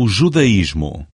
o judaísmo.